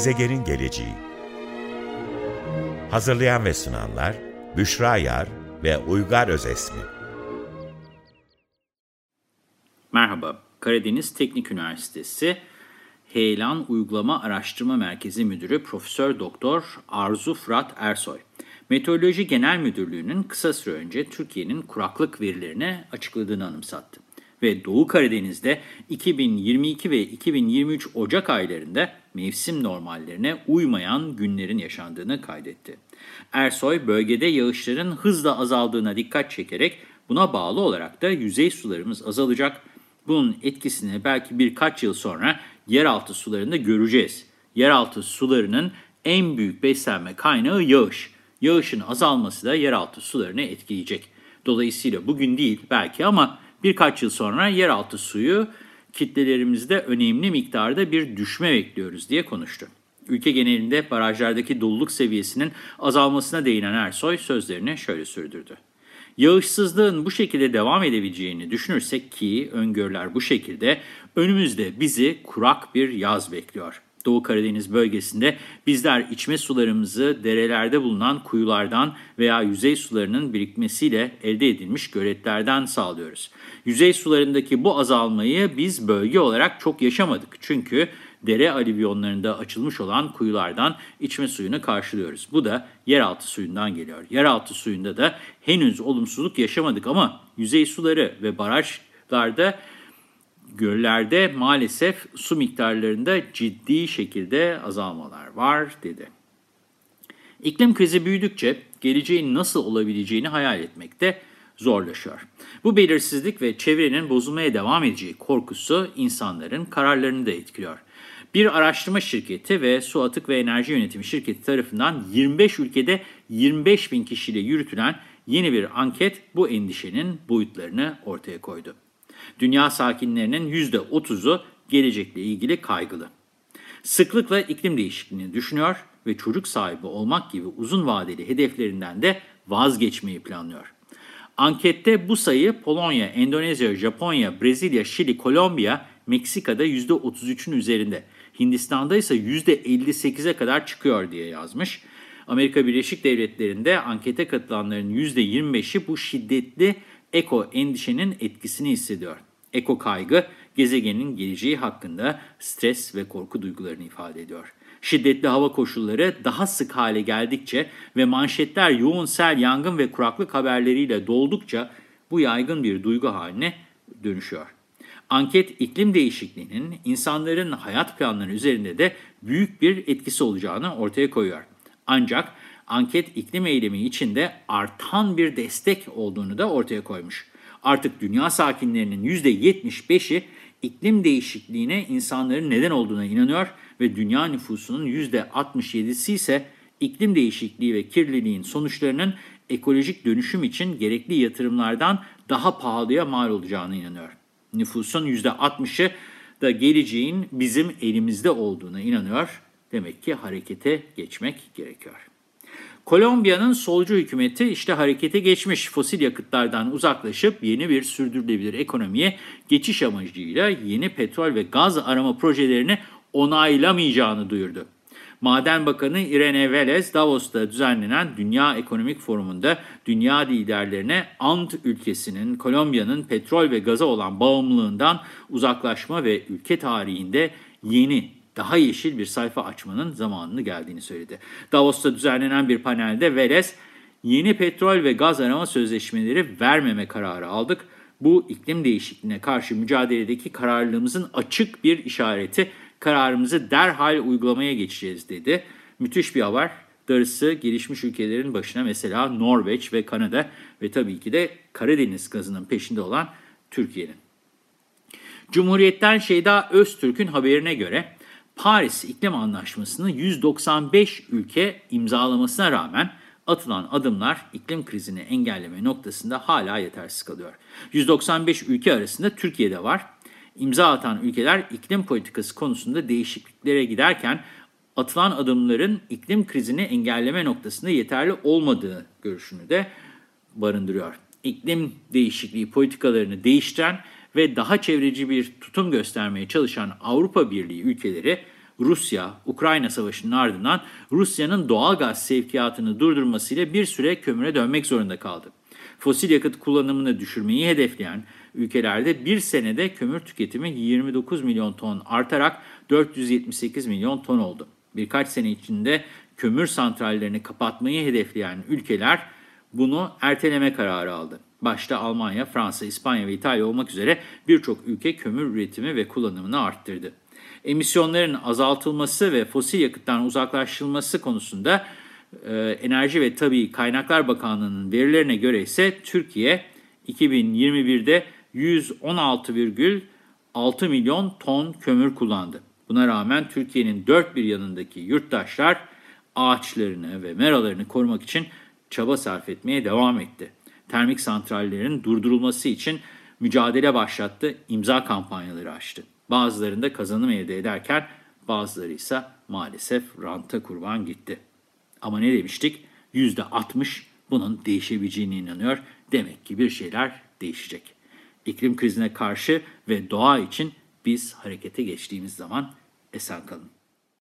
Gezegenin geleceği Hazırlayan ve sunanlar Büşra Yar ve Uygar Özesmi Merhaba, Karadeniz Teknik Üniversitesi Heyelan Uygulama Araştırma Merkezi Müdürü Profesör Doktor Arzu Fırat Ersoy. Meteoroloji Genel Müdürlüğü'nün kısa süre önce Türkiye'nin kuraklık verilerini açıkladığını anımsattı. Ve Doğu Karadeniz'de 2022 ve 2023 Ocak aylarında mevsim normallerine uymayan günlerin yaşandığını kaydetti. Ersoy, bölgede yağışların hızla azaldığına dikkat çekerek buna bağlı olarak da yüzey sularımız azalacak. Bunun etkisini belki birkaç yıl sonra yeraltı sularında göreceğiz. Yeraltı sularının en büyük beslenme kaynağı yağış. Yağışın azalması da yeraltı sularını etkileyecek. Dolayısıyla bugün değil belki ama birkaç yıl sonra yeraltı suyu kitlelerimizde önemli miktarda bir düşme bekliyoruz diye konuştu. Ülke genelinde barajlardaki doluluk seviyesinin azalmasına değinen Ersoy sözlerini şöyle sürdürdü. Yağışsızlığın bu şekilde devam edebileceğini düşünürsek ki öngörüler bu şekilde önümüzde bizi kurak bir yaz bekliyor. Doğu Karadeniz bölgesinde bizler içme sularımızı derelerde bulunan kuyulardan veya yüzey sularının birikmesiyle elde edilmiş göletlerden sağlıyoruz. Yüzey sularındaki bu azalmayı biz bölge olarak çok yaşamadık. Çünkü dere alüvyonlarında açılmış olan kuyulardan içme suyunu karşılıyoruz. Bu da yeraltı suyundan geliyor. Yeraltı suyunda da henüz olumsuzluk yaşamadık ama yüzey suları ve barajlarda göllerde maalesef su miktarlarında ciddi şekilde azalmalar var dedi. İklim krizi büyüdükçe geleceğin nasıl olabileceğini hayal etmek de zorlaşıyor. Bu belirsizlik ve çevrenin bozulmaya devam edeceği korkusu insanların kararlarını da etkiliyor. Bir araştırma şirketi ve Su Atık ve Enerji Yönetimi şirketi tarafından 25 ülkede 25 bin kişiyle yürütülen yeni bir anket bu endişenin boyutlarını ortaya koydu. Dünya sakinlerinin %30'u gelecekle ilgili kaygılı. Sıklıkla iklim değişikliğini düşünüyor ve çocuk sahibi olmak gibi uzun vadeli hedeflerinden de vazgeçmeyi planlıyor. Ankette bu sayı Polonya, Endonezya, Japonya, Brezilya, Şili, Kolombiya, Meksika'da %33'ün üzerinde. Hindistan'da ise %58'e kadar çıkıyor diye yazmış. Amerika Birleşik Devletleri'nde ankete katılanların %25'i bu şiddetli eko endişenin etkisini hissediyor. Eko kaygı, gezegenin geleceği hakkında stres ve korku duygularını ifade ediyor. Şiddetli hava koşulları daha sık hale geldikçe ve manşetler yoğun sel, yangın ve kuraklık haberleriyle doldukça bu yaygın bir duygu haline dönüşüyor. Anket iklim değişikliğinin insanların hayat planları üzerinde de büyük bir etkisi olacağını ortaya koyuyor. Ancak anket iklim eylemi içinde artan bir destek olduğunu da ortaya koymuş. Artık dünya sakinlerinin %75'i iklim değişikliğine insanların neden olduğuna inanıyor ve dünya nüfusunun %67'si ise iklim değişikliği ve kirliliğin sonuçlarının ekolojik dönüşüm için gerekli yatırımlardan daha pahalıya mal olacağına inanıyor. Nüfusun %60'ı da geleceğin bizim elimizde olduğuna inanıyor. Demek ki harekete geçmek gerekiyor. Kolombiya'nın solcu hükümeti işte harekete geçmiş fosil yakıtlardan uzaklaşıp yeni bir sürdürülebilir ekonomiye geçiş amacıyla yeni petrol ve gaz arama projelerini onaylamayacağını duyurdu. Maden Bakanı Irene Vélez, Davos'ta düzenlenen Dünya Ekonomik Forumu'nda dünya liderlerine Ant ülkesinin Kolombiya'nın petrol ve gaza olan bağımlılığından uzaklaşma ve ülke tarihinde yeni daha yeşil bir sayfa açmanın zamanını geldiğini söyledi. Davos'ta düzenlenen bir panelde Veles, yeni petrol ve gaz arama sözleşmeleri vermeme kararı aldık. Bu iklim değişikliğine karşı mücadeledeki kararlılığımızın açık bir işareti. Kararımızı derhal uygulamaya geçeceğiz dedi. Müthiş bir haber. Darısı gelişmiş ülkelerin başına mesela Norveç ve Kanada ve tabii ki de Karadeniz gazının peşinde olan Türkiye'nin. Cumhuriyet'ten Şeyda Öztürk'ün haberine göre Paris İklim Anlaşması'nı 195 ülke imzalamasına rağmen atılan adımlar iklim krizini engelleme noktasında hala yetersiz kalıyor. 195 ülke arasında Türkiye de var. İmza atan ülkeler iklim politikası konusunda değişikliklere giderken atılan adımların iklim krizini engelleme noktasında yeterli olmadığı görüşünü de barındırıyor. İklim değişikliği politikalarını değiştiren ve daha çevreci bir tutum göstermeye çalışan Avrupa Birliği ülkeleri Rusya-Ukrayna savaşının ardından Rusya'nın doğal gaz sevkiyatını durdurmasıyla bir süre kömüre dönmek zorunda kaldı. Fosil yakıt kullanımını düşürmeyi hedefleyen ülkelerde bir senede kömür tüketimi 29 milyon ton artarak 478 milyon ton oldu. Birkaç sene içinde kömür santrallerini kapatmayı hedefleyen ülkeler bunu erteleme kararı aldı. Başta Almanya, Fransa, İspanya ve İtalya olmak üzere birçok ülke kömür üretimi ve kullanımını arttırdı. Emisyonların azaltılması ve fosil yakıttan uzaklaştırılması konusunda e, Enerji ve Tabii Kaynaklar Bakanlığı'nın verilerine göre ise Türkiye 2021'de 116,6 milyon ton kömür kullandı. Buna rağmen Türkiye'nin dört bir yanındaki yurttaşlar ağaçlarını ve meralarını korumak için çaba sarf etmeye devam etti. Termik santrallerin durdurulması için mücadele başlattı, imza kampanyaları açtı. Bazılarında kazanım elde ederken bazıları ise maalesef ranta kurban gitti. Ama ne demiştik? %60 bunun değişebileceğine inanıyor. Demek ki bir şeyler değişecek. İklim krizine karşı ve doğa için biz harekete geçtiğimiz zaman esen kalın.